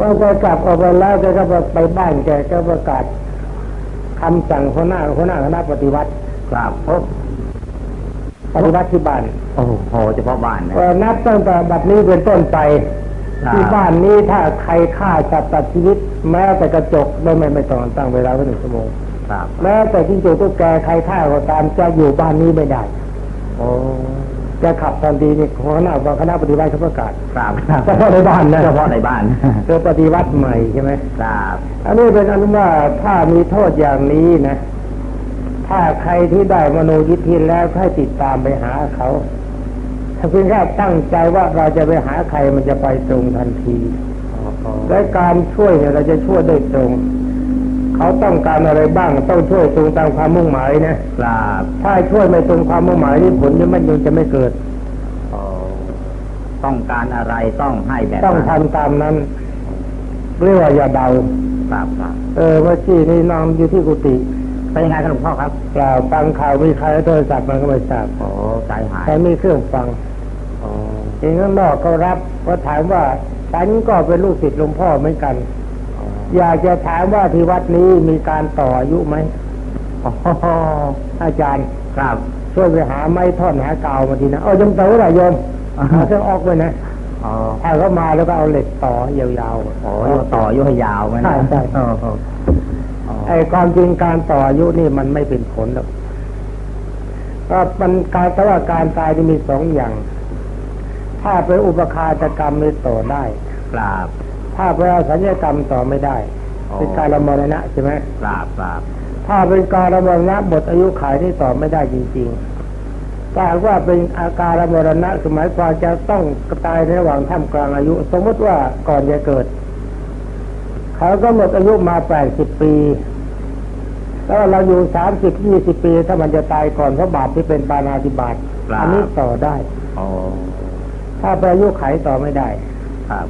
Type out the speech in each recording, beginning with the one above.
พอแกกลับออกไปแล้วแกก็ไปบ้านแกก็ประกาศคำสั่งหัวหน้าหัวหน้าคณะปฏิวัติครับพบปฏิวัติที่บ้านโอ้โหเฉพาะบ้านนะเอ่อนับตั้งแต่บัดนี้เป็นต้นไปครับที่บ้านนี้ถ้าใครฆ่าสัตว์ตัดชีวิต แม้แต่กระจกได้ไม่ไม่ต้องตั้งเวลาไว้หนึ่งชั่วโมงครับแม้แต่จิ้งจกตุ๊กแกใครฆ่าก็ตามจะอยู่บ้านนี้ไม่ได้โอ้ จะขับทันทีนี่คณะคณะปฏิวัติเขาประกาศครับเฉพาะในบ้านนะเฉพาะในบ้านเธอปฏิวัติใหม่ใช่ไหมครับอันนี้เป็นอันว่าถ้ามีโทษอย่างนี้นะ ถ้าใครที่ได้มโนยิทธิแล้วให้ติดตามไปหาเขาถ้าเพียงแค่ตั้งใจว่าเราจะไปหาใครมันจะไปตรงทันทีและการช่วยเนี่ยเราจะช่วยได้ตรง เขาต้องการอะไรบ้างต้องช่วยตรงตามความมุ่งหมายนะครับถ้าช่วยไม่ตรงความมุ่งหมายนี่ผลนี่มันยังจะไม่เกิดโอ้ต้องการอะไรต้องให้แบบต้องนั้นทำตามนั้นเรียกว่าอย่าเดาครับครับเออเมื่อกี้นี่นอนอยู่ที่กุฏิเป็นยังไงครับหลวงพ่อครับกล่าวฟังข่าวมีใครเอาโทรศัพท์มันก็ไม่ทราบโอ้ใจหายใครมีเครื่องฟังโอ้เองข้างนอกก็รับก็ถามว่าฉันก็เป็นลูกศิษย์หลวงพ่อเหมือนกัน อยากจะถามว่าที่วัดนี้มีการต่ออายุไหมโอ้อาจารย์ครับ ช่วยไปหาไม้ท่อนหากาวมาทีนะเอายมเต๋อหน่อยโยมเอาเครื่องออกไปนะอ๋อถ้าเขามาแล้วก็เอาเหล็กต่อยาวๆโอ้ยต่ออายุให้ยาวไหมนะใช่ใช่โอ้โหอ๋อไอ้ความจริงการต่ออายุนี่มันไม่เป็นผลหรอกก็มันการแต่ว่าการตายนี่มีสองอย่าง ถ้าเป็นอุปคาตกรรมนี่ต่อได้ ครับ ถ้าเป็นอสัญญกรรมต่อไม่ได้อ๋อเป็นการละมรณะใช่ไหมครับครับถ้าเป็นการละมรณะหมดอายุขายนี่ต่อไม่ได้จริงๆถ้าหากว่าเป็นอาการละมรณะสมัยความจะต้องตายในระหว่างท่ามกลางอายุ สมมติว่าก่อนจะเกิดเขาก็หมดอายุมาแปดสิบปีแล้วเราอยู่สามสิบยี่สิบปี ถ้ามันจะตายก่อนเพราะบาปที่เป็นปานาติบาตครับอันี้ต่อได้โอ้ถ้าเป็นอายุไขต่อไม่ได้ครับ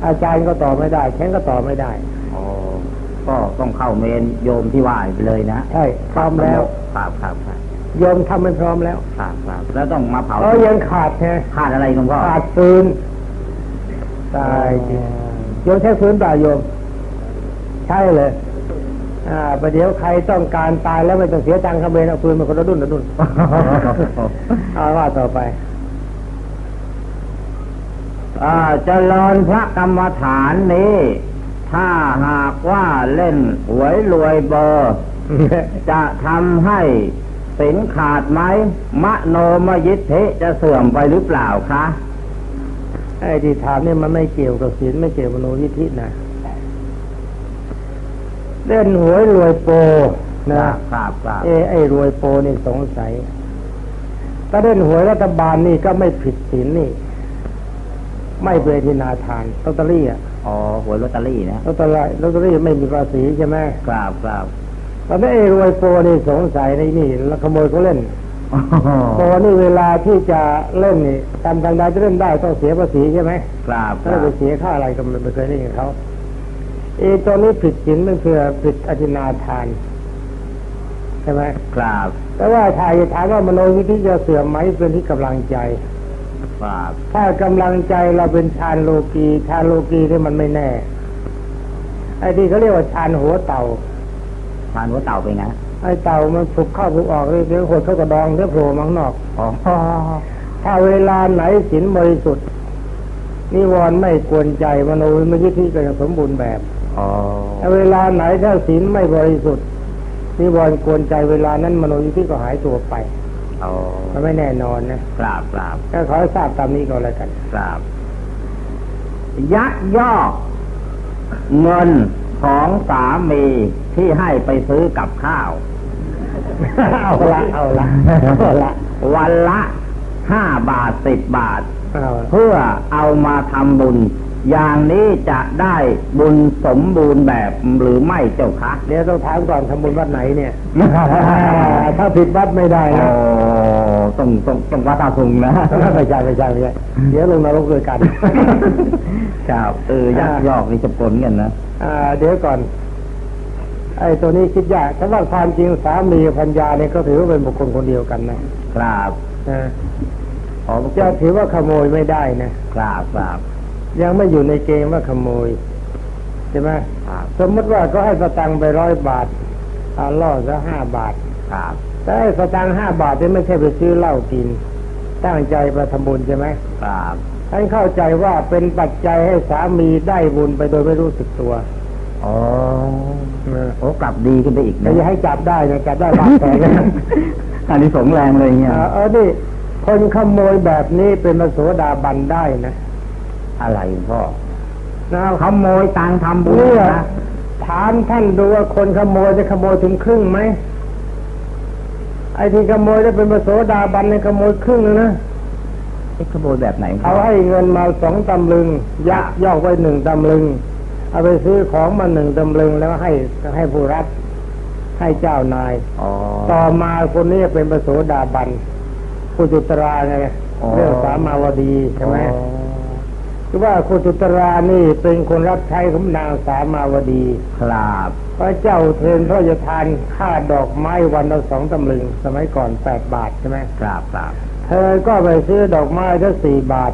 อาจารย์ก็ต่อไม่ได้ฉันก็ต่อไม่ได้โอ้ก็ต้องเข้าเมนโยมที่ว่าไปเลยนะใช่พร้อมแล้วครับครับครับโยมทำมันพร้อมแล้วครับครับแล้วต้องมาเผาเออยังขาดแค่ขาดอะไรหลวงพ่อขาดฟืนตายจริงโยมใช้ฟืนเปล่าโยม ใช่เลยอ่าประเดี๋ยวใครต้องการตายแล้วไม่ต้องเสียตังค์เขาเบนเอาฟืนมาคนละดุนละดุนเอาว่าต่อไปอ่า เจริญพระกรรมฐานนี้ ถ้าหากว่าเล่นหวยรวยเบอร์ จะทำให้สินขาดไหมมโนมยิทธิจะเสื่อมไปหรือเปล่าคะไอ้ที่ถามเนี่ยมันไม่เกี่ยวกับศีลไม่เกี่ยวกับโนยิธินะเล่นหวยรวยโปนะครับครับครับเอะไอ้รวยโปนี่สงสัยถ้าเล่นหวยรัฐบาลนี่ก็ไม่ผิดศีลนี่ ไม่เบทินาทานลอตเตอรี่อะอ๋อหวยลอตเตอรี่นะลอตเตอรี่ลอตเตอรี่ไม่มีภาษีใช่ไหมครับครับตอนนี้ไอ้รวยโปนี่สงสัยในนี่แล้วขโมยเขาเล่นโปนี่เวลาที่จะเล่นนี่ตามทางใดจะเล่นได้ต้องเสียภาษีใช่ไหมครับคถ้ารับไปเสียค่าอะไรก็ไม่เคยเล่นกับเขาเออตัวนี้ผิดศีลมันคือผิดอธินาทานใช่ไหมครับแต่ว่าถ้าจะถามว่ามโนวิธิจะเสื่อมไหมเป็นที่กำลังใจ ครับถ้ากำลังใจเราเป็นฌานโลกีฌานโลกีนี่มันไม่แน่ ไอ้ที่เขาเรียกว่าฌานหัวเต่าทานหัวเต่าเป็นไงไอ้เต่ามันผุกเข้าผุกออกเดี๋ยวหดเข้ากระดองเดี๋ยวโผล่มังนอกอ๋อถ้าเวลาไหนศีลบริสุทธิ์นิวรณ์ไม่กวนใจมโนวิธิที่ก็จะสมบูรณ์แบบอ๋อถ้าเวลาไหนถ้าศีลไม่บริสุทธิ์นิวรณ์กวนใจเวลานั้นมโนวิธิก็หายตัวไปอ๋อ มันไม่แน่นอนนะครับครับก็ขอให้ทราบตามนี้ก็แล้วกันครับยักยอกเงินของสามีที่ให้ไปซื้อกับข้าว เอาละเอาละเอาละวันละห้าบาทสิบบาทเอาละเพื่อเอามาทำบุญ อย่างนี้จะได้บุญสมบูรณ์แบบหรือไม่เจ้าคะเดี๋ยวต้องถามก่อนทำบุญวัดไหนเนี่ย ถ้าผิดวัดไม่ได้โอ้นะต้องต้องต้องวัดตาทุงนะไม่ใช่ไม่ใช่ไม่ใช่เดี๋ยวลงนรกด้วยกันครับเออยักยอกนี่จะปนกันนะอ่าเดี๋ยวก่อน ไอ้ตัวนี้คิดยากแต่ว่าความจริงสามีกับพัญญาเนี่ยก็ถือว่าเป็นบุคคลคนเดียวกันนะครับนะอ๋อจะถือว่าขโมยไม่ได้นะครับครับ ยังไม่อยู่ในเกณฑ์ว่าขโมยใช่ไหมครับสมมติว่าก็ให้สตังค์ไปร้อยบาทเอาล่อซะห้าบาทครับแต่ไอ้สตังค์ห้าบาทนี่ไม่ใช่ไปซื้อเหล้ากิน ตั้งใจไปทำบุญใช่ไหมครับท่านเข้าใจว่าเป็นปัจจัยให้สามีได้บุญไปโดยไม่รู้สึกตัวอ๋อเออโอ้กลับดีขึ้นไปอีกแต่นะอย่าให้จับได้นะจับได้บาดแผลนะอันนี้สงส์แรงเลยเนี่ยเออเออนี่คนขโมยแบบนี้เป็นมโสดาบันได้นะ อะไรพ่อนะขโมยตังค์ทำบุญเนี่ยนะถามท่านดูว่าคนขโมยจะขโมยถึงครึ่งไหมไอ้ที่ขโมยได้เป็นมโสดาบันในยขโมยครึ่งแล้วนะเอ๊ะขโมยแบบไหนพ่เขาให้เงินมาสองตำลึงยักยอกไว้หนึ่งตำลึง เอาไปซื้อของมาหนึ่งตำลึงแล้วให้ให้ผู้รับ ให้เจ้านายอ๋อต่อมาคนนี้เป็นปโสดาบันคุณจุตราไงอ๋อเรื่องสามาวดีใช่ไหมอ๋อ คือว่าคุณจุตรานี่เป็นคนรับใช้ของนางสามาวดีครับพระเจ้าเทนพระราชทานค่าดอกไม้วันละสองตำลึง สมัยก่อนแปดบาทใช่ไหมครับครับเธอก็ไปซื้อดอกไม้ถ้าสี่บาท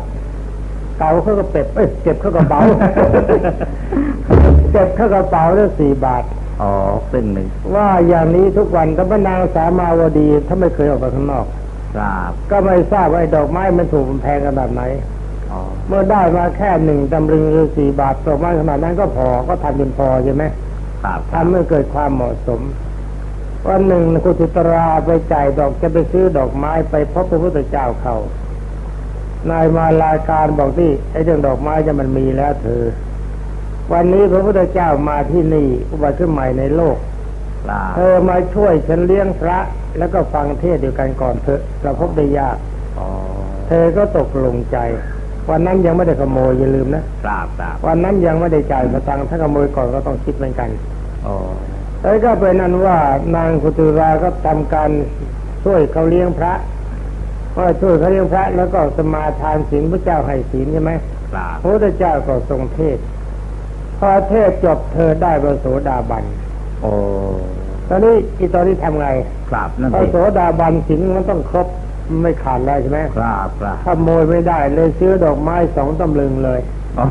เก่าเข้ากระเป๋าเอ้ยเก็บเข้ากระเป๋าเก็บเข้ากระเป๋าได้สี่บาทอ๋อซึ่งหนึ่งว่าอย่างนี้ทุกวันก็พระนางสามาวดีถ้าไม่เคยออกไปข้างนอก ครับ ก็ไม่ทราบว่าไอ้ดอกไม้มันถูกมันแพงขนาดไหนอ๋อ เมื่อได้มาแค่หนึ่งตำลึงหรือสี่บาทดอกไม้ขนาดนั้นก็พอก็ทำจนพอใช่ไหมครับทำให้เกิดความเหมาะสมวันหนึ่งคุณจุตราไปจ่ายดอกจะไปซื้อดอกไม้ไปพบพระพุทธเจ้าเขานายมาลาการบอกที่ไอ้เรื่องดอกไม้จะมันมีแล้วเธอ วันนี้พระพุทธเจ้ามาที่นี่อุบัติขึ้นใหม่ในโลกครับเธอมาช่วยฉันเลี้ยงพระ แล้วก็ฟังเทศน์เดียวกันก่อนเถอะเราพบได้ยากอ๋อเธอก็ตกลงใจ วันนั้นยังไม่ได้ขโมยอย่าลืมนะครับครับวันนั้นยังไม่ได้จ่ายสตังค์ถ้าขโมยก่อนก็ต้องคิดเหมือนกันอ๋อแล้วก็เป็นนั้นว่านางกุตุราก็ทำการช่วยเขาเลี้ยงพระว่าช่วยเขาเลี้ยงพระ แล้วก็สมาทานศีลพระเจ้าให้ศีลใช่ไหมครับพระพุทธเจ้าก็ทรงเทศน์พอเทศน์จบเธอได้พระโสดาบันโอ้ตอนนี้อีตอนนี้ทำไงครับนั่นพระสิโสดาบันศีลมันต้องครบ ไม่ขาดแล้วใช่ไหมครับครับขโมยไม่ได้เลยซื้อดอกไม้สองตำลึงเลยอ๋อ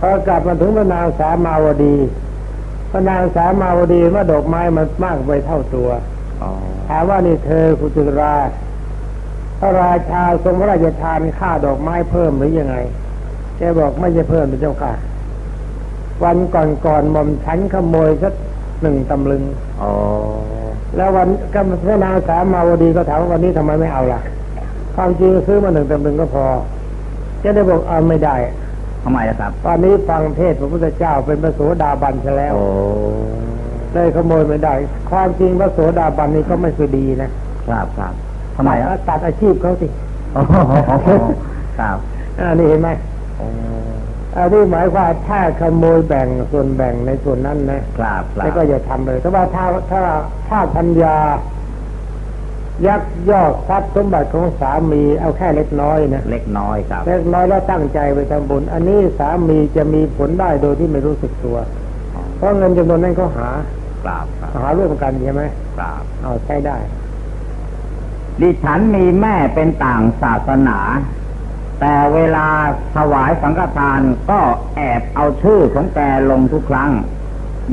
พอกลับมาถึงพระนางสามาวดีพระนางสามาวดีว่าดอกไม้มันมากไปเท่าตัวอ๋อถามว่านี่เธอกุจุราพระราชาทรงพระราชทานค่าดอกไม้เพิ่มหรือยังไง แกบอกไม่ใช่เพิ่มเป็นเจ้าค่ะ วันก่อนก่อนๆหม่อมฉันขโมยสักหนึ่งตำลึง อ๋อ แล้ววันก็พระนางสามาวดีก็ถามว่าวันนี้ทำไมไม่เอาล่ะ ความจริงซื้อมาหนึ่งตำลึงก็พอจะได้บอกเอาไม่ได้ทำไมล่ะครับ ตอนนี้ฟังเทศน์พระพุทธเจ้าเป็นพระโสดาบันซะแล้วโอ้เลยขโมยไม่ได้ ความจริงพระโสดาบันนี่ก็ไม่คือดีนะครับครับทำไมอะตัดอาชีพเขาสิอ๋อครับอ่านี่เห็นไหมโอ้อันนี้หมายความถ้าขโมยแบ่งส่วนแบ่งในส่วนนั้นนะครับครัแล้วบก็อย่าทำเลยแต่ว่าถ้าถ้าถ้าพัญญา ยักยอกทรัพย์สมบัติของสามีเอาแค่เล็กน้อยนะเล็กน้อยครับ เล็กน้อยแล้วตั้งใจไปทำบุญ อันนี้สามีจะมีผลได้โดยที่ไม่รู้สึกตัว เพราะเงินจำนวนนั้นเขาหาครับครับหาร่วมกันใช่ไหมครับเอาใช้ได้ดิฉันมีแม่เป็นต่างศาสนา แต่เวลาถวายสังฆทานก็แอบเอาชื่อของแกลงทุกครั้ง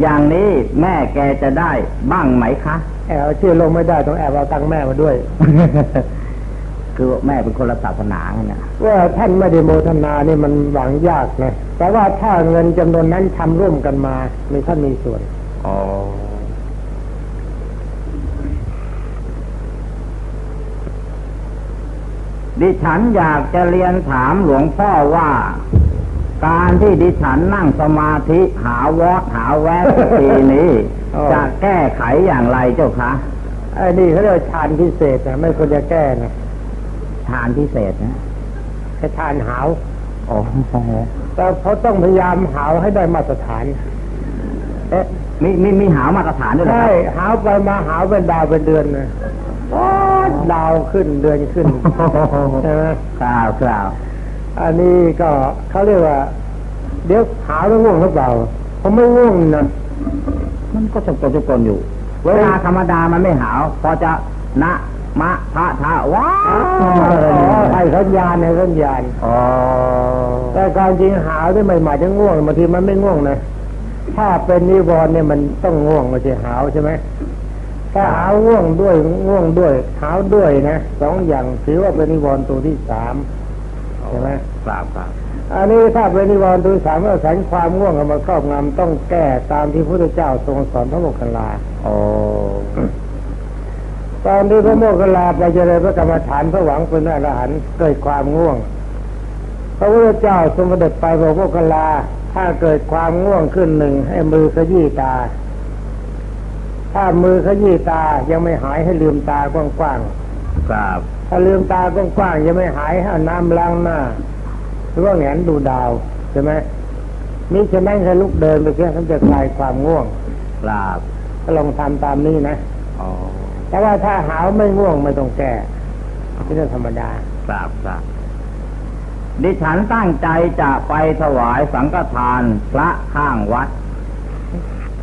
อย่างนี้แม่แกจะได้บ้างไหมคะ แอบเอาชื่อลงไม่ได้ต้องแอบเอาตังค์แม่มาด้วย คือแม่เป็นคนละศาสนาไงนะว่าท่านไม่ได้โมทนานี่มันหวังยากนะแต่ว่าถ้าเงินจำนวนนั้นทำร่วมกันมามีท่านมีส่วน อ๋อ ดิฉันอยากจะเรียนถามหลวงพ่อว่า การที่ดิฉันนั่งสมาธิหาวอดหาแวะทีนี้อ๋อจะแก้ไขอย่างไรเจ้าคะไอ้นี่เขาเรียกว่าฌานพิเศษนะไม่ควรจะแก้นะทานพิเศษนะแค่ฌานหาวโอ้โหแต่เขาต้องพยายามหาวให้ได้มาตรฐาน เอ๊ะมีมีมีหามาตรฐานด้วยเหรอคใช่รับหาวไปมาหาวเป็นดาวเป็นเดือนนะโอ๊ย ดาวขึ้นเดือนขึ้นใช่ไหมครับครับอันนี้ก็เขาเรียกว่า เดี๋ยวหาวแล้วง่วงหรือเปล่าผมไม่ง่วงนะมันก็จกตกจกตนอยู่ เวลาธรรมดามันไม่หาวพอจะณมะพะทะว้าอ๋อให้สัญญาณให้สัญญาณอ๋อแต่การจริงหาวที่ใหม่ๆจะง่วงบางทีมันไม่ง่วงนะถ้าเป็นนิวรณ์เนี่ยมันต้องง่วงไม่ใช่หาวใช่ไหม ถ้าหาวง่วงด้วยง่วงด้วยหาวด้วยนะสองอย่างถือว่าเป็นนิวรณ์ตัวที่สามใช่ไหมครับครับอันนี้ถ้าเป็นนิวรณ์ตัวที่สามก็สันความง่วงเอามาครอบงำต้องแก้ตามที่พระพุทธเจ้าทรงสอนพระโมคคัลลาโอ้ตอนที่พระโมคคัลลาไปเจริญพระกรรมฐานเพื่อหวังเป็นอรหันต์เกิดความง่วง พระพุทธเจ้าทรงเสด็จไปบอกพระโมคคัลลาถ้าเกิดความง่วงขึ้นหนึ่งให้มือขยี้ตา ถ้ามือขยี้ตายังไม่หายให้ลืมตากว้างครับๆถ้าลืมตากว้างๆยังไม่หายให้เอาน้ำล้างหน้า หรือว่าแหงนดูดาวใช่ไหมมิฉะนั้นให้ลุกเดินไปเพื่อท่านจะคลายความง่วงครับก็ลองทำตามนี้นะอ๋อแต่ว่าถ้าหาวไม่ง่วงไม่ต้องแก้เป็นเรื่องธรรมดาครับครับดิฉันตั้งใจจะไปถวายสังฆทานพระข้างวัด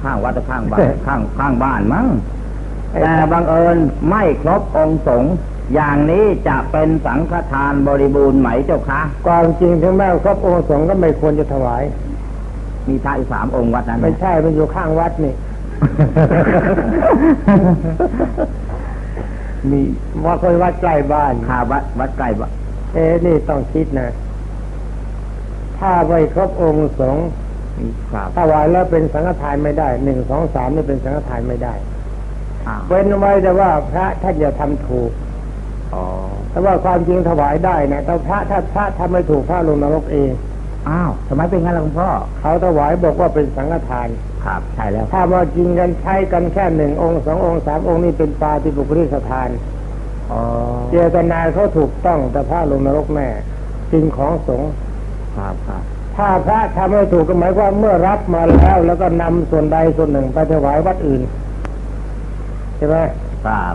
ข้างวัดหรือข้างบ้านข้างข้างบ้านมั้งแต่บังเอิญไม่ครบองค์สงฆ์อย่างนี้จะเป็นสังฆทานบริบูรณ์ไหมเจ้าคะความจริงถึงแม้ครบองค์สงฆ์ก็ไม่ควรจะถวาย มีพระอีกสามองค์วัดนั้นไม่ใช่มันอยู่ข้างวัดนี่มีว่าคนวัดใกล้บ้านข้าวัดวัดใกล้บ้านเอ๊ะนี่ต้องคิดนะ ถ้าไม่ครบองค์สง ฆ์ครับถวายแล้วเป็นสังฆทานไม่ได้หนึ่งสองสามนี่เป็นสังฆทานไม่ได้อ้าวเว้นไว้แต่ว่าพระท่านอย่าทำถูกอ๋อแต่ว่าความจริงถวายได้นะแต่พระถ้าพระทำไม่ถูกพระลงนรกเองอ้าวทำไมเป็นงั้นล่ะคุณพ่อเขาถวายบอกว่าเป็นสังฆทานครับใช่แล้ว ถ้ามากินกันใช้กันแค่หนึ่งองค์สององค์สามองค์นี่เป็นปาฏิบุคลิสถานอ๋อเจตนาเขาถูกต้องแต่พระลงนรกแน่กินของสงฆ์ครับครับ ถ้าพระทำไม่ถูกก็หมายความเมื่อรับมาแล้ว แล้วก็นำส่วนใดส่วนหนึ่งไปถวายวัดอื่นใช่ไหมครับ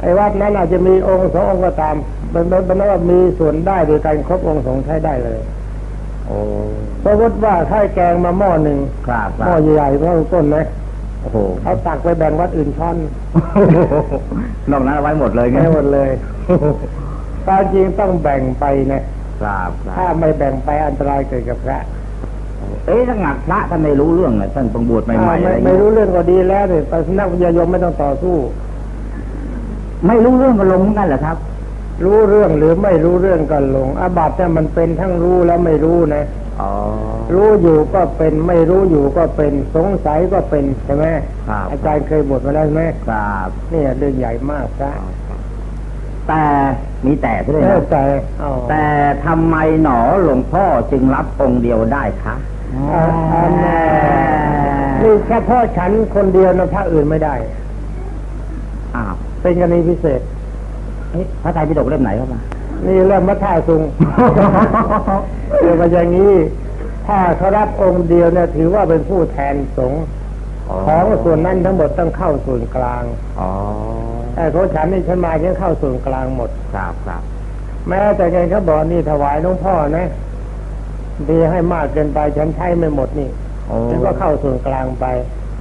ไอ้วัดนั้นอาจจะมีองค์สององค์ก็ตามเป็นเป็นเป็นว่ามีส่วนได้โดยการครบองค์สงฆ์ใช้ได้เลยโอ้สมมติว่าถ้าแกงมาหม้อหนึ่งครับคหม้รัอบใหญ่ๆเท่าต้นนะโอ้โหเขาตักไปแบ่งวัดอื่นช้อนนอกนั้นเอาไว้หมดเลยไงไม่หมดเลยความจริงต้องแบ่งไปนะ ครับคถ้ารับไม่แบ่งไปอันตรายเกิดกับพระ เอ๊ะถ้าหงักพระท่านไม่รู้เรื่องนะท่านต้องบวชใหม่ๆอ่าอะไรไม่อย่างไม่เงี้ยรู้เรื่องก็ดีแล้วเนี่ยแต่นักวิทยายมไม่ต้องต่อสู้ ไม่รู้เรื่องก็ลงเหมือนกันเหรอครับ รู้เรื่องหรือไม่รู้เรื่องก็ลงอาบัติเนี่ยมันเป็นทั้งรู้และไม่รู้นะอ๋อรู้อยู่ก็เป็นไม่รู้อยู่ก็เป็นสงสัยก็เป็นใช่ไหมครับอาจารย์เคยบทมาแล้วใช่ไหมครับเนี่ยเรื่องใหญ่มากพระแต่ มีแต่ด้วยเออนะแต่อ๋อแต่ทำไมหนอหลวงพ่อจึงรับองค์เดียวได้คะอ่าอ่าแน่นี่เฉพาะฉันคนเดียวนะพระอื่นไม่ได้อ้าวเป็นกรณีพิเศษเอ๊ะพระไตรปิฎกเล่มไหนเข้ามานี่เริ่มมัทธาสุงเดี๋ยวมาอย่างนี้ถ้าเขารับองค์เดียวเนี่ยถือว่าเป็นผู้แทนสงฆ์ ของส่วนนั้นทั้งหมดต้องเข้าส่วนกลางอ๋อแต่ของฉันนี่ฉันมาฉันเข้าส่วนกลางหมดครับครับแม้แต่ไงเขาบอกนี่ถวายหลวงพ่อนะดีให้มากเกินไปฉันใช้ไม่หมดนี่โอ้ฉันก็เข้าส่วนกลางไป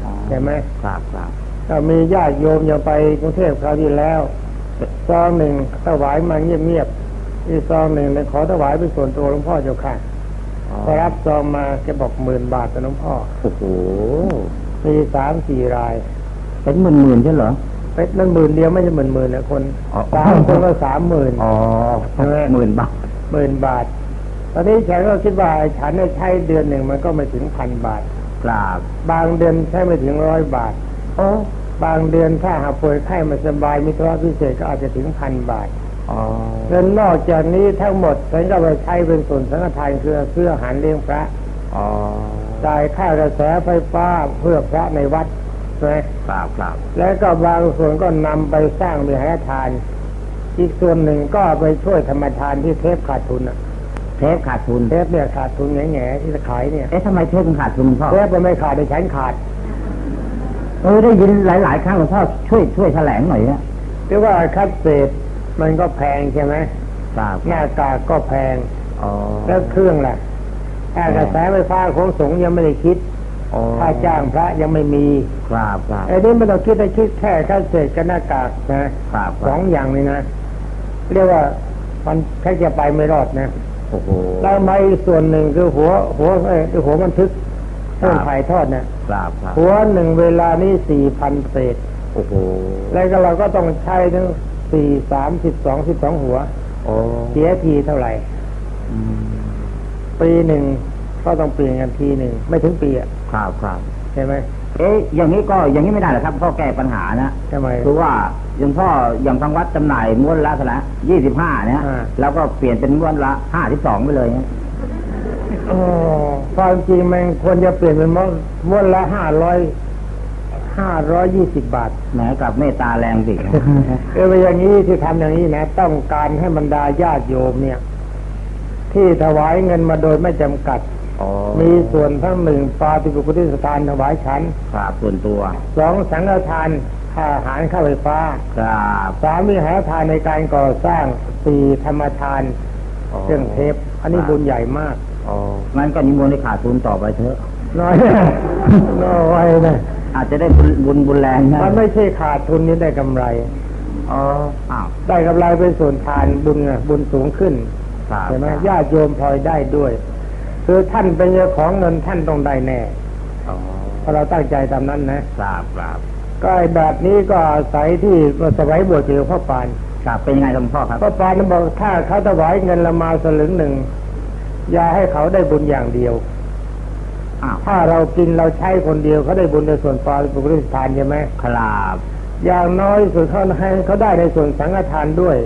อ๋อใช่ไหมครับครับก็มีญาติโยมยังไปกรุงเทพคราวที่แล้วซองหนึ่งถวายมาเงียบๆอีกซองหนึ่งเลยขอถวายเป็นส่วนตัวหลวงพ่อเจ้าค่ะอ๋อพอรับซองมาแกบอกหมื่นบาทแต่หลวงพ่อโอ้โห มีสามสี่ราย เป็นหมื่นหมื่นๆใช่เหรอเป็นนั่นหมื่นเดียวไม่ใช่หมื่นหมื่นนะคนอ๋อสามคนก็สามหมื่นอ๋อใช่ไหมหมื่นบาทหมื่นบาท ตอนนี้ฉันก็คิดว่าฉันเนี่ยใช้เดือนหนึ่งมันก็ไม่ถึงพันบาทกราบบางเดือนใช้ไม่ถึงร้อยบาทโอ้บางเดือนถ้าหากป่วยไข้ไมาสบายมีธุระพิเศษก็อาจจะถึงพันบาทอ๋อเงินนอกจากนี้ทั้งหมดฉันก็ไปใช้เป็นส่วนสังฆทานคือเพื่ออาหารเลี้ยงพระอ๋อ จ่ายค่ากระแสไฟฟ้าเพื่อพระในวัดใช่ไหมกราบกราบแล้วก็บางส่วนก็นำไปสร้างวิหารทาน อีกส่วนหนึ่งก็ไปช่วยธรรมทานที่เทปขาดทุนอะเทปขาดทุนเทปเนี่ยขาดทุนแง่ๆที่จะขายเนี่ยเอ๊ะทำไมเทปมันขาดทุนพ่อเทปมันไม่ขาดแต่ฉันขาดเออได้ยินหลายๆครั้งหลวงพ่อช่วยช่วยแถลงหน่อยนะหรือว่าคัดเศษมันก็แพงใช่ไหมกราบหน้ากากก็แพงอ๋อแล้วเครื่องล่ะค่า กระแสไฟฟ้าของสงฆ์ยังไม่ได้คิดอ๋อค่าจ้างพระยังไม่มีครับครับไอ้นี่ไม่ต้องคิดได้คิดแค่ค่าเศษกับหน้ากากนะครับสองอย่างนี้นะเรียกว่ามันแค่จะไปไม่รอดนะโอ้โหแล้วมาอีกส่วนหนึ่งคือหัว หัวเอ้ยคือหัวบันทึกครัเรื่บองถ่ายทอดเนี่ยครับครับหัวหนึ่งเวลานี้สี่พันเศษโอ้โหแล้วก็เราก็ต้องใช้ทั้งสี่สามสิบสองสิบสองหัวโอ้เสียทีเท่าไหร่อืม ปีหนึ่งก็ต้องเปลี่ยนกันทีหนึ่งไม่ถึงปีอะครับครับใช่ไหมเอ๊ะอย่างนี้ก็อย่างนี้ไม่ได้เหรอครับพ่อแก้ปัญหานะทำไมคือว่าอย่างพ่ออย่างทางวัดจำหน่ายม้วนละเท่าไหร่ยี่สิบห้าเนี่ยอ่าแล้วก็เปลี่ยนเป็นม้วนละห้าสิบสองไปเลยเนี่ยอ๋อความจริงมันควรจะเปลี่ยนเป็นม้วนม้วนละห้าร้อยห้าร้อยยี่สิบบาทแหมกับเมตตาแรงสิเออไปอย่างนี้ที่ทำอย่างนี้นะ ต้องการให้บรรดาญาติโยมเนี่ย ที่ถวายเงินมาโดยไม่จำกัดอ๋อมีส่วนทั้งหนึ่งปาติบุคติสถานถวายฉันครับส่วนตัวสองสังฆทานค่าอาหารค่าไฟฟ้าครับสามมีหาทานในการก่อสร้างสี่ธรรมทานเครื่องเทปอันนี้บุญใหญ่มากอ๋องั้นก็นิมนต์ให้ขาดทุนต่อไปเถอะน้อยน้อยนะอาจจะได้บุญบุญบุญแรงนะมันไม่ใช่ขาดทุนนี่ได้กำไรอ๋ออ้าวได้กำไรเป็นส่วนทานบุญไงบุญสูงขึ้นครับ ใช่ไหมญาติโยมพลอยได้ด้วย คือท่านเป็นเจ้าของเงินท่านต้องได้แน่อ๋อเพราะเราตั้งใจตามนั้นนะครับครับก็ไอ้แบบนี้ก็อาศัยที่สมัยบวชเจอพ่อปานครับเป็นยังไงหลวงพ่อครับพ่อปานนั้นบอกถ้าเขาถวายเงินละมาสลึงหนึ่งอย่าให้เขาได้บุญอย่างเดียวอ้าวถ้าเรากินเราใช้คนเดียวเขาได้บุญในส่วนปาริบุริสทานใช่ไหมครับอย่างน้อยสุดเขาให้เขาได้ในส่วนสังฆทานด้วย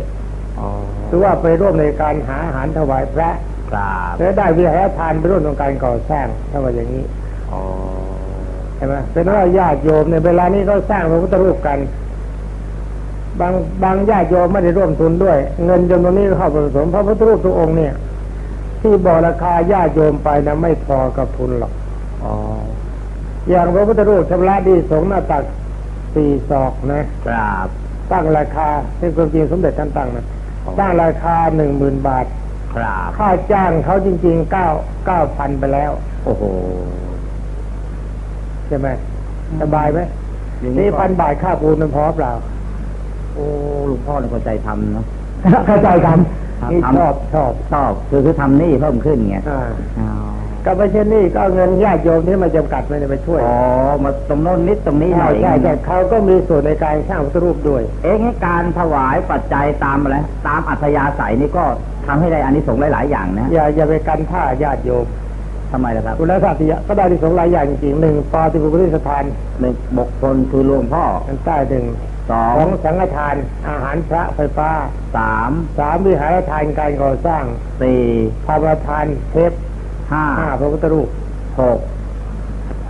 อ๋อหรือว่าไปร่วมในการหาอาหารถวายพระครับและได้วิหารทานไปร่วมในการก่อสร้างถ้าว่าอย่างนี้อ๋อใช่ไหมเป็นว่าญาติโยมในยเวลานี้เขาสร้างพระพุทธรูปกัน บางบางญาติโยมไม่ได้ร่วมทุนด้วย เงินจำนวนนี้ก็เข้าไปผสมพระพุทธรูปทุกองค์เนี่ย ที่บอกราคาญาติโยมไปนะไม่พอกับทุนหรอกอ๋ออย่างพระพุทธรูปชำระดีสงฆ์หน้าตักสี่ศอกนะครับตั้งราคาเป็นความจริงสมเด็จท่านตั้งนะ ตั้งราคาหนึ่งหมื่นบาท ครับค่าจ้างเขาจริงๆเก้าเก้าพันไปแล้ว โอ้โหใช่ไหมสบายไหมอย่างนี่ก็พันบาทค่าปูนมันพอเปล่าโอ้หลวงพ่อเนี่ยเข้าใจทำเนาะ เข้าใจทครับำนี่ทำ ชอบชอบ ชอบคือคือทำหนี่เพิ่มขึ้นไงอ่า อ๋อ ก็ไม่ใช่นี่ก็เอาเงินญาติโยมที่มาจำกัดไม่ได้ไปช่วยอ๋อมาตรงโน้นนิดตรงนี้หน่ใช่อยใช่ใช่เขาก็มีส่วนในการสร้างพระพุทธรูปด้วย เอ๊ะงั้นการถวายปัจจัยตามอะไรตามอัธยาศัยนี่ก็ทำให้ได้อานิสงส์หลาย ๆ อย่างนะอย่าอย่าไปกันท่าญาติโยมทำไมล่ะครับคุณสัตยะก็ได้ที่สงส์หลายอย่างจริงๆหนึ่งปาติบุริสถานหนึ่งบกคลคือหลวงพ่อทางใต้หนึ่งสอของงสังฆทาน อาหารพระไฟฟ้าสามสามวิหารทานการก่อสร้างสี่ธรรมทานเทป ห้าห้าพระพุทธรูปหก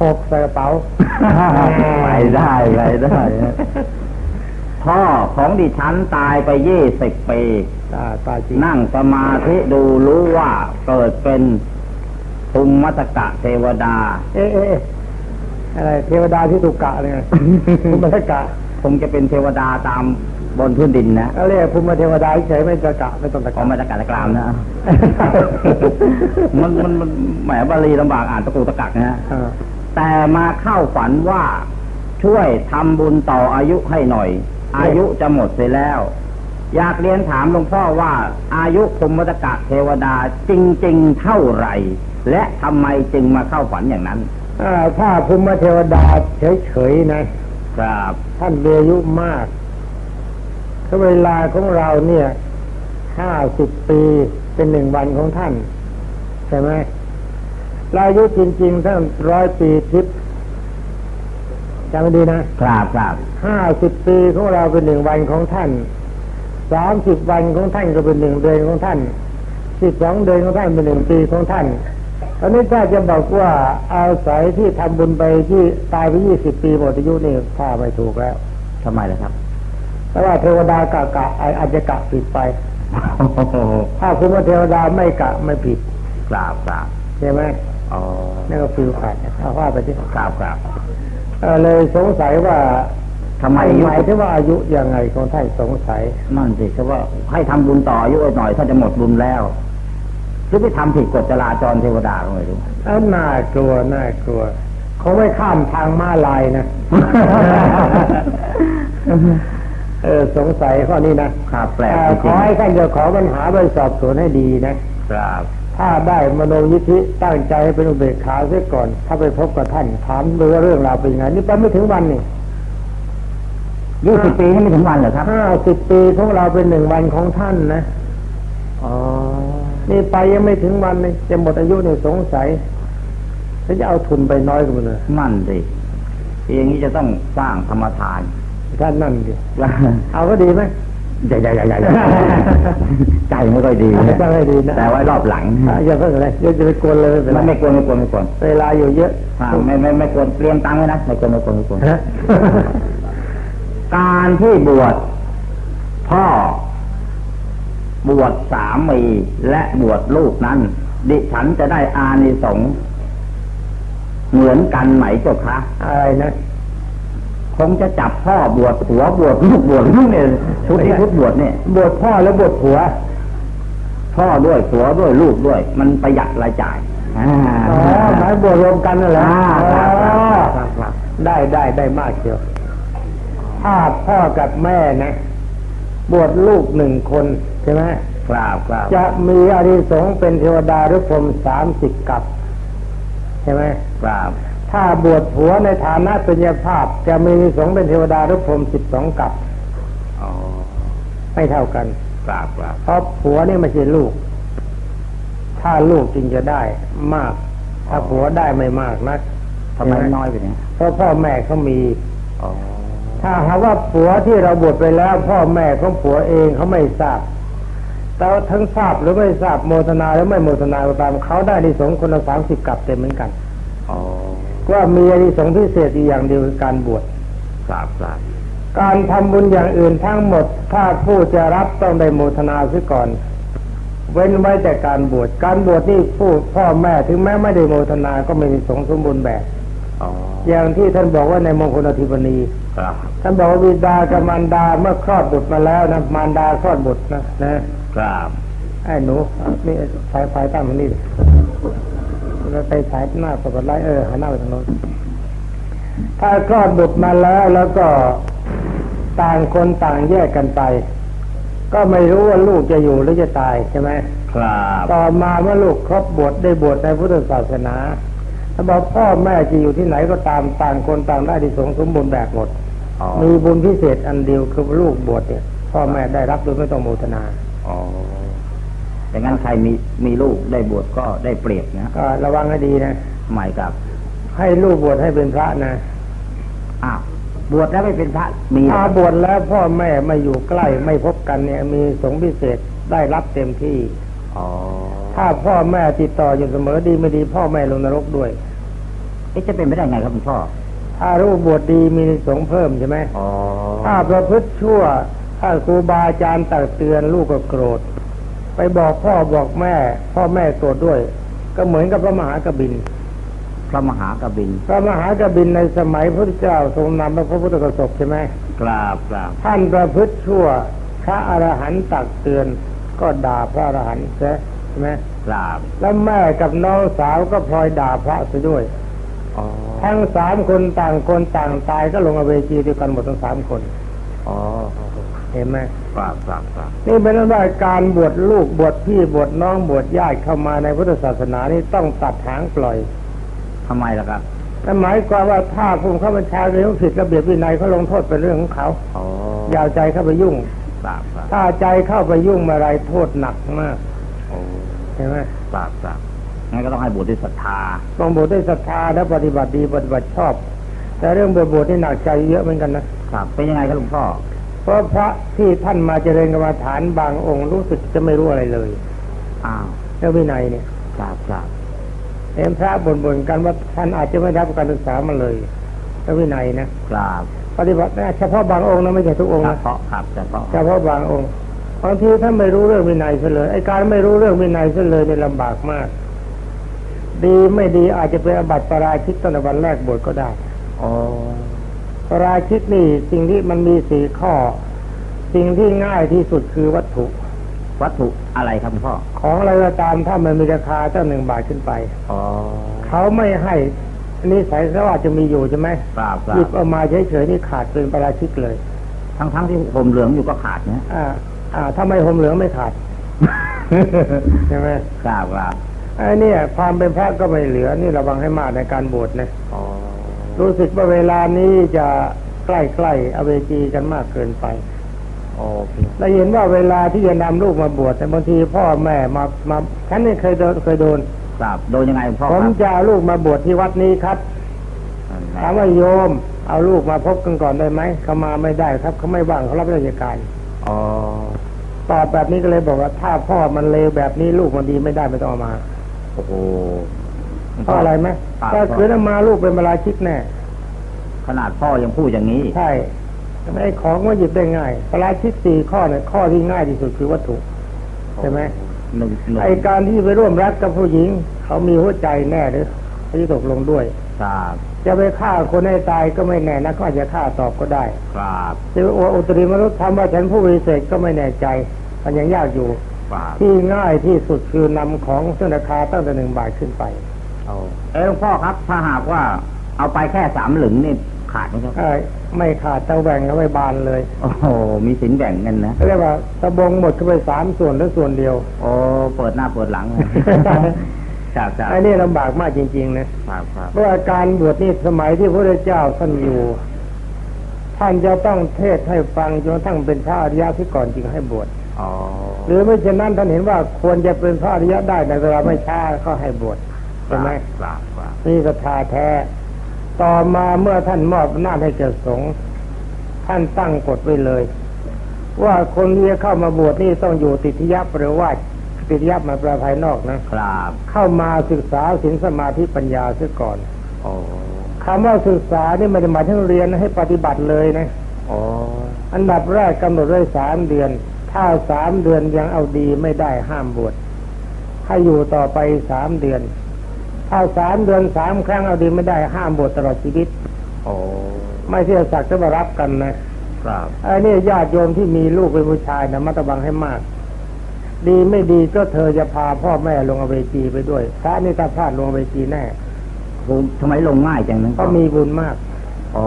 หกใส่กระเป๋าไปได้ไปได้พ่อของดิฉันตายไปยี่สิบปีตาตาจริงนั่งสมาธิดูรู้ว่าเกิดเป็นภูมิมัตกะเทวดา เอ๊ะเอ๊ะเอ๊ะอะไร เทวดาที่ถูกกะเลยไงภูมิกะคงจะเป็นเทวดาตาม บนพื้นดินนะเขาเรียกภูมิเทวดาเฉยไม่ตะกะไม่ต้องตะของกะมาตกะตะกรามนะมันมันมันแหมบาลีลำบากอ่านตะกูตะกักนะอ่าแต่มาเข้าฝันว่าช่วยทำบุญต่ออายุให้หน่อย อายุจะหมดเสียแล้ว อยากเรียนถามหลวงพ่อว่า อายุภูมิมัตกะเทวดาจริง ๆ เท่าไหร่ และทำไมจึงมาเข้าฝันอย่างนั้นอ่าถ้าภูมิเทวดาเฉยๆนะครับ ท่านมีอายุมาก ถ้าเวลาของเราเนี่ยห้าสิบปีเป็นหนึ่งวันของท่าน ใช่ไหมเราอายุจริง ๆ ท่านร้อยปีทิพย์จำไม่ดีนะครับครับห้าสิบปีของเราเป็นหนึ่งวันของท่านสามสิบวันของท่านก็เป็นหนึ่งเดือนของท่านสิบสองเดือนของท่านเป็นหนึ่งปีของท่านตอนนี้ถ้าจะบอกว่าอาศัยที่ทำบุญไปที่ตายไปยี่สิบปีหมดอายุนี่ถ้าไม่ถูกแล้วทำไมล่ะครับ เพราะว่าเทวดากะกะอาจจะกะผิดไปถ้าคุณว่าเทวดาไม่กะไม่ผิดครับครับใช่ไหมอ๋อนั่นก็ฟิลขาดเอาว่าไปที่ครับครับเอ่อเลยสงสัยว่าทำไมอายุหมายถึงว่าอายุยังไงของท่านสงสัยนั่นสิเขาว่าให้ทำบุญต่ออายุหน่อยถ้าจะหมดบุญแล้วหรือไปทำผิดกฎจราจรเทวดาก็ไม่รู้เอ้าน่ากลัวน่ากลัวเขาไม่ข้ามทางม้าลายนะ เออสงสัยข้อนี้นะครับแปลกเอ่อจริงๆขอให้ท่านเจ้าของปัญหาไปสอบสวนให้ดีนะ ครับถ้าได้มโนยิทธิตั้งใจให้เป็นอุเบกขาเสียก่อน ถ้าไปพบกับท่านถามดูว่าเรื่องราวเป็นยังไงนี่ไปไม่ถึงวันนี่ยี่สิบปีนี่ไม่ถึงวันเหรอครับ ห้าสิบปีของเราเป็นหนึ่งวันของท่านนะ อ๋อ นี่ไปยังไม่ถึงวันเลยจะหมดอายุเนี่ยสงสัยแล้วจะเอาทุนไปน้อยกว่าเลย นั่นสิอย่างนี้จะต้องสร้างธรรมทาน ท่านนั่นดิเอาก็ดีไหมใหญ่ใหญ่ใหญ่ใหญ่ใจไม่ค่อยดีตั้งให้ดีนะแต่ไว้รอบหลังอะอย่าเพิ่งอะไรอย่าจะไปกวนเลยไม่เป็นไรไม่ไม่กวนไม่กวนไม่กวนเวลาอยู่เยอะอ่าไม่ไม่ไม่กวนเตรียมตังค์ไว้นะไม่กวนไม่กวนไม่กวนฮะการที่บวชพ่อบวชสามีและบวชลูกนั้น ดิฉันจะได้อานิสงส์เหมือนกันไหมเจ้าคะอะไรนะ คงจะจับพ่อบวชผัวบวชลูกบวชลูกเนี่ยชุดที่ชุดบวชเนี่ยบวชพ่อแล้วบวชผัว พ่อด้วยผัวด้วยลูกด้วย มันประหยัดรายจ่ายอ่าอ๋อหมายบวชรวมกันนั่นแหละอ่าอ๋ครับครับอครับครับได้ได้ได้มากเชียวถ้าพ่อกับแม่นะ บวชลูกหนึ่งคนใช่ไหมครับครับจะมีอานิสงส์เป็นเทวดาหรือพรหมสามสิบกับ ใช่ไหมครับ ถ้าบวชผัวในฐานะเป็นยาภาพ จะมีอานิสงส์เป็นเทวดาหรือพรหมสิบสองกับอ๋อไม่เท่ากันครับครับเพราะผัวนี่ไม่ใช่ลูก ถ้าลูกจึงจะได้มาก ถ้าผัวได้ไม่มากนักทำไมน้อยไปเนี่ยเพราะพ่อแม่เขามีอ๋อถ้าหากว่าผัวที่เราบวชไปแล้ว พ่อแม่ของผัวเองเขาไม่ทราบแต่ว่าทั้งทราบหรือไม่ทราบโมทนาหรือไม่โมทนาก็ตามเขาได้อานิสงส์คนละสามสิบกับเต็มเหมือนกันอ๋อ ว่ามีอานิสงส์พิเศษอีกอย่างเดียวคือการบวชครับครับการทำบุญอย่างอื่นทั้งหมด ถ้าผู้จะรับต้องได้โมทนาซะก่อน เว้นไว้แต่การบวชการบวชนี่ผู้พ่อแม่ถึงแม้ไม่ได้โมทนาก็ไม่มีสงฆ์สมบูรณ์แบบอ๋ออย่างที่ท่านบอกว่าในมงคลอธิปนีครับท่านบอกว่าบิดากับมารดาเมื่อคลอดบุตรมาแล้วนะมารดาคลอดบุตรนะนะครับไอ้หนูนี่สายไฟตั้งตรงนี้ ดิแล้วไปสายหน้าปกติไลท์เออหันหน้าไปทางโน้นถ้าคลอดบุตรมาแล้วแล้วก็ต่างคนต่างแยกกันไป ก็ไม่รู้ว่าลูกจะอยู่หรือจะตายใช่ไหมครับต่อมาเมื่อลูกครบบวชได้บวชในพุทธศาสนาถ้าบอกพ่อแม่จะอยู่ที่ไหนก็ตามต่างคนต่างได้ดีสงส์สมบูรณ์แบบหมดอ๋อมีบุญพิเศษอันเดียวคือลูกบวชเนี่ย พ่อแม่ได้รับโดยไม่ต้องโมทนา อ๋ออย่างนั้นใครมีมีลูกได้บวชก็ได้เปรียบนะก็ระวังให้ดีนะหมายกับ ให้ลูกบวชให้เป็นพระนะอ้าวบวชแล้วไม่เป็นพระมีเหรถ้าอบวชแล้วพ่อแม่ไม่อยู่ใกล้ไม่พบกันเนี่ย มีสงฆ์พิเศษได้รับเต็มที่อ๋อถ้าพ่อแม่ติดต่ออยู่เสมอดีไม่ดี พ่อแม่ลงนรกด้วยเอ๊ะจะเป็นไปได้ไงครับคุณพ่อ ถ้ารู้บวชดีมีสงฆ์เพิ่มใช่ไหมอ๋อถ้าประพฤติชั่ว ถ้าครูบาอาจารย์ตักเตือนลูกก็โกรธ ไปบอกพ่อบอกแม่ พ่อแม่โกรธด้วย ก็เหมือนกับพระมหากบินพระมหากบิน พระมหากบินในสมัยพระพุทธเจ้าทรงนำพระพุทธกสบใช่ไหมกราบกราบท่านประพฤติชั่ว พระอรหันต์ตักเตือนก็ด่าพระอรหันต์ใช่ไหมกราบ แล้วแม่กับน้องสาวก็พลอยด่าพระซะด้วยอ๋อทั้งสามคนต่างคนต่างตายก็ลงอเวจีด้วยกันหมดทั้งสามคน อ๋อ เห็นไหมกราบกราบกราบนี่เป็นว่าการบวชลูกบวชพี่บวชน้องบวชญาติเข้ามาในพุทธศาสนานี่ต้องตัดหางปล่อยทำไมล่ะครับนั่นหมายความว่าถ้าผู้ข้าบัญชาเรื่องผิดระเบียบวินัยเขาลงโทษเป็นเรื่องของเขาอ๋ออย่าเอาใจเข้าไปยุ่งกราบกราบถ้าใจเข้าไปยุ่งเมื่อไรโทษหนักมากโอ้ใช่ไหมกราบกราบงั้นก็ต้องให้บวชด้วยศรัทธา ต้องบวชด้วยศรัทธาและปฏิบัติดีปฏิบัติชอบ แต่เรื่องบวชบวชนี่หนักใจเยอะเหมือนกันนะครับเป็นยังไงครับหลวงพ่อ เพราะพระที่ท่านมาเจริญกรรมฐานบางองค์รู้สึกจะไม่รู้อะไรเลย อ้าวเรื่องวินัยเนี่ยกราบกราบเห็นพระบ่นๆกันว่าท่านอาจจะไม่ได้รับการศึกษามาเลยเรื่องวินัยนะกราบปฏิบัตินะเฉพาะบางองค์นะไม่ใช่ทุกองค์เฉนะพาะครับเฉพาะเฉพาะบางองค์บางทีท่านไม่รู้เรื่องวินัยซะเลยไอ้การไม่รู้เรื่องวินัยซะเลยเนี่ยลำบากมาก ดีไม่ดีอาจจะเป็นอบัติปาราชิกตั้งแต่วันแรกบวชก็ได้อ๋อ ปาราชิกนี่สิ่งที่มันมีสี่ข้อ สิ่งที่ง่ายที่สุดคือวัตถุ วัตถุอะไรครับหลวงพ่อ ของอะไรก็ตามถ้ามันมีราคาเจ้าหนึ่งบาทขึ้นไปอ๋อเขาไม่ให้อันนี้สายสว่าจะมีอยู่ใช่ไหมทราบทราหยิบบเอามาเฉยๆนี่ขาดเป็นประราชิกเลย ทั้งทั้งที่ผมเหลืองอยู่ก็ขาดนะอ่า อ่า ถ้าไม่ห่มเหลืองไม่ขาดใช่ไหมทราบว่าไอ้เนี่ยความเป็นพระก็ไม่เหลือ นี่ระวังให้มากในการบวชนะอ๋อ รู้สึกว่าเวลานี้จะใกล้ๆอเวจีกันมากเกินไปโอเคเราเห็นว่าเวลาที่จะนำลูกมาบวชแต่บางทีพ่อแม่มามาฉันนี่เคยโดนเคยโดนทราบโดนยังไงพ่อผมครับจะเอาลูกมาบวชที่วัดนี้ครับนั่นแหละถามว่าโยม เอาลูกมาพบกันก่อนได้ไหมเขามาไม่ได้ครับเขาไม่ว่างเขารับราชการอ๋อตอบแบบนี้ก็เลยบอกว่า ถ้าพ่อมันเลวแบบนี้ลูกมันดีไม่ได้ไม่ต้องเอามา โอ้โห เพราะอะไรไหมครับถ้าคืนเอามาลูกเป็นมาลาชิกแน่ ขนาดพ่อยังพูดอย่างนี้ ใช่ไอ้ของว่าหยิบได้ง่ายปราชิกสี่ข้อเนี่ยข้อที่ง่ายที่สุดคือวัตถุใช่ไหมหนึ่งหนึ่งไอการที่ไปร่วมรักกับผู้หญิง เขามีหัวใจแน่หรือที่ตกลงด้วยทราบจะไปฆ่าคนให้ตายก็ไม่แน่นะก็อาจจะฆ่าตอบก็ได้ ครับจะโออุตริมนุษย์ทำว่าฉันผู้วิเศษก็ไม่แน่ใจ มันยังยากอยู่ครับที่ง่ายที่สุดคือนำของเส้นราคาตั้งแต่หนึ่งบาทขึ้นไป เอาเอ้ยหลวงพ่อครับ ถ้าหากว่าเอาไปแค่สามหลึงนี่ขาดไหมครับเอ้ยไม่ขาดตะแหว่งเอาไว้บานเลย โอ้โหมีสินแบ่งกันนะเรียกว่าตะบงหมดเข้าไปสามส่วนหรือส่วนเดียว โอ้เปิดหน้าเปิดหลังเลยครับครับไอ้นี่ลำบากมากจริง ๆ นะครับครับเพราะว่าการบวชนี่สมัยที่พระเจ้าท่านอยู่ ท่านจะต้องเทศให้ฟังจนกระทั่งเป็นพระอริยะที่ก่อนจึงให้บวชอ๋อหรือไม่เช่นนั้นท่านเห็นว่าควรจะเป็นพระอริยะได้ในเวลาไม่ช้าก็ให้บวช ใช่ไหมครับครับนี่ศรัทธาแท้ ต่อมาเมื่อท่านมอบอำนาจให้แก่สงฆ์ท่านตั้งกฎไว้เลย ว่าคนที่จะเข้ามาบวชนี่ต้องอยู่ติทยปหรือว่าติทยปมาแปลภายนอกนะครับ เข้ามาศึกษาศีลสมาธิปัญญาเสียก่อนโอ้คำว่าศึกษานี่ไม่ได้หมายถึงเรียนให้ปฏิบัติเลยนะโอ้อันดับแรกกำหนดไว้สามเดือน ถ้าสามเดือนยังเอาดีไม่ได้ห้ามบวชให้อยู่ต่อไปสามเดือน ถ้าสามเดือนสามครั้งเอาดีไม่ได้ห้ามบวชตลอดชีวิตโอ้ไม่ใช่สักจะมารับกันนะครับไอ้นี่ญาติโยมที่มีลูกเป็นผู้ชายนะมัตบังให้มาก ดีไม่ดีก็เธอจะพาพ่อแม่ลงอเวจีไปด้วยพระนี่ถ้าพลาดลงอเวจีแน่ผมทำไมลงง่ายจังนั้นก็มีบุญมากอ๋อ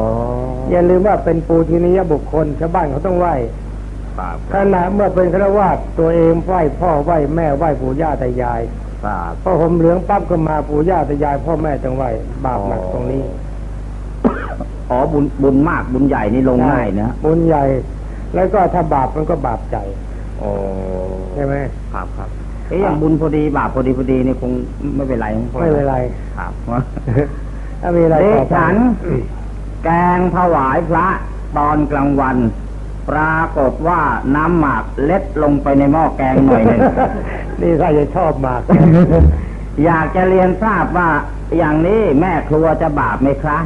อย่าลืมว่าเป็นปูชนียบุคคลชาวบ้านเขาต้องไหว้ครับขณะเมื่อเป็นฆราวาสตัวเองไหว้พ่อไหว้แม่ไหว้ปู่ย่าตายาย ครับพอผมเหลืองปั๊บก็มาปู่ย่าตายายพ่อแม่ต้องไหว้บาปหนักตรงนี้ อ๋อบุญบุญมากบุญใหญ่นี่ลงง่ายนะบุญใหญ่ แล้วก็ถ้าบาปมันก็บาปใจโอ้ใช่ไหมครับครับเอ๊ะอย่างบุญพอดีบาปพอดีพอดีนี่คงไม่เป็นไรนะพ่อไม่เป็นไรครับถ้ามีอะไรเดต่อไปฉัน แกงถวายพระตอนกลางวัน ปรากฏว่าน้ำหมากเล็ดลงไปในหม้อแกงหน่อยหนึ่งนี่ถ้าจะชอบมาก อยากจะเรียนทราบว่าอย่างนี้แม่ครัวจะบาปไหมคะ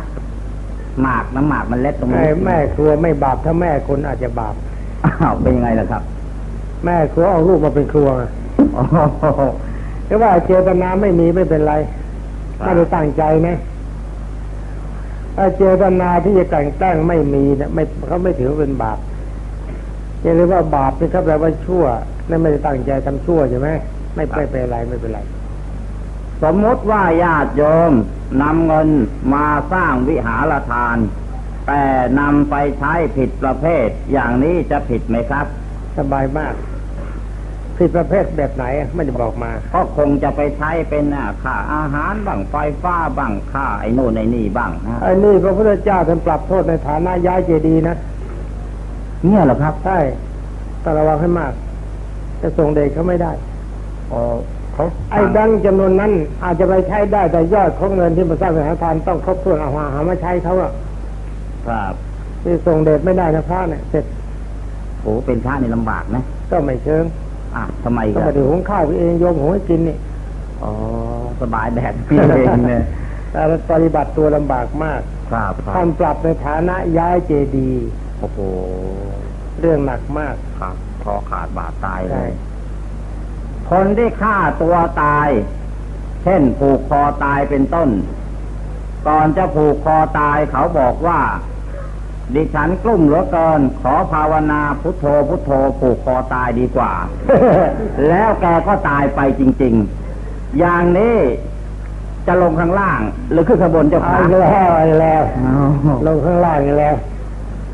หมากน้ำหมากมันเล็ดตรงแม่นี้แม่ครัวไม่บาปถ้าแม่คนอาจจะบาปอ้าวเป็นยังไงล่ะครับ แม่ครัวเอาลูกมาเป็นครัวไงโอ้โหแต่ว่าเจตนาไม่มีไม่เป็นไรไม่ได้ตั้งใจนะถ้าเจตนาที่จะกลั่นแกล้งไม่มีนะไม่เขาไม่ถือว่าเป็นบาป อย่าลืมว่าบาปนี่ครับแปลว่าชั่วนั่นไม่ได้ตั้งใจทำชั่วใช่ไหมไม่ไม่เป็นไรไม่เป็นไร สมมติว่าญาติโยมนำเงินมาสร้างวิหารทาน แต่นำไปใช้ผิดประเภท อย่างนี้จะผิดไหมครับ สบายมาก ผิดประเภทแบบไหนไม่ได้บอกมาก็คงจะไปใช้เป็นอะค่าอาหารบ้างไฟฟ้าบ้างค่าไอ้โน่นไอ้นี่บ้างนะไอ้นี่พระพุทธเจ้าท่านปรับโทษในฐานะย้ายเจดีย์นะ เนี่ยเหรอครับใช่ต้องระวังให้มาก จะส่งเด็กเขาไม่ได้อ๋อเขาไอ้ดังจำนวนนั้น อาจจะไปใช้ได้แต่ยอดของเงินที่มาสร้างสถานทานต้องครบถ้วนเอาหาหามาใช้เขาอะครับที่ส่งเดชไม่ได้นะพระเนี่ยเสร็จโอ้เป็นพระนี่ลำบากนะก็ไม่เชิงอะทำไมก็กัไม่นได้หุงข้าวเองโยมหุงให้กินนี่อ๋อสบายแดดพี่เองเนี่ยแต่ปฏิบัติตัวลำบากมากครับครัท่าบนปรับในฐานะย้ายเจดีย์ โอ้โห เรื่องหนักมากครับคอขาดบาดตายเลใช่ยคนที่ฆ่าตัวตาย เช่นผูกคอตายเป็นต้น ก่อนจะผูกคอตายเขาบอกว่า ดิฉันกลุ้มเหลือเกิน ขอภาวนาพุทโธพุทโธ ผูกคอตายดีกว่า แล้วแกก็ตายไปจริง ๆ อย่างนี้จะลงข้างล่าง หรือขึ้นข้างบนเจ้าเอาค่ะอีกแล้วเอาอีกแล้วอ้าวลงข้างล่างอีกแล้ว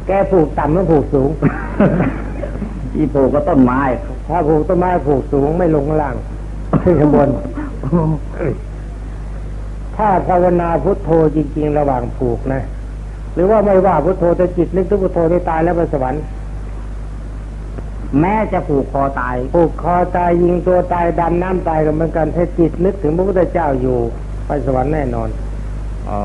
แกผูกต่ำแล้วผูกสูงอีปลูกก็ต้นไม้ถ้าผูกต้นไม้ผูกสูงไม่ลงข้างล่างขึ้นข้างบน ถ้าภาวนาพุทโธจริง ๆ ระหว่างผูกนะ หรือว่าไม่ว่าพุทโธแต่จิตนึกถึงพุทโธได้ตายแล้วไปสวรรค์แม้จะผูกคอตายผูกคอตายยิงตัวตายดำน้ำตายกันเหมือนกันถ้าจิตนึกถึงพระพุทธเจ้าอยู่ ไปสวรรค์แน่นอน อ๋อ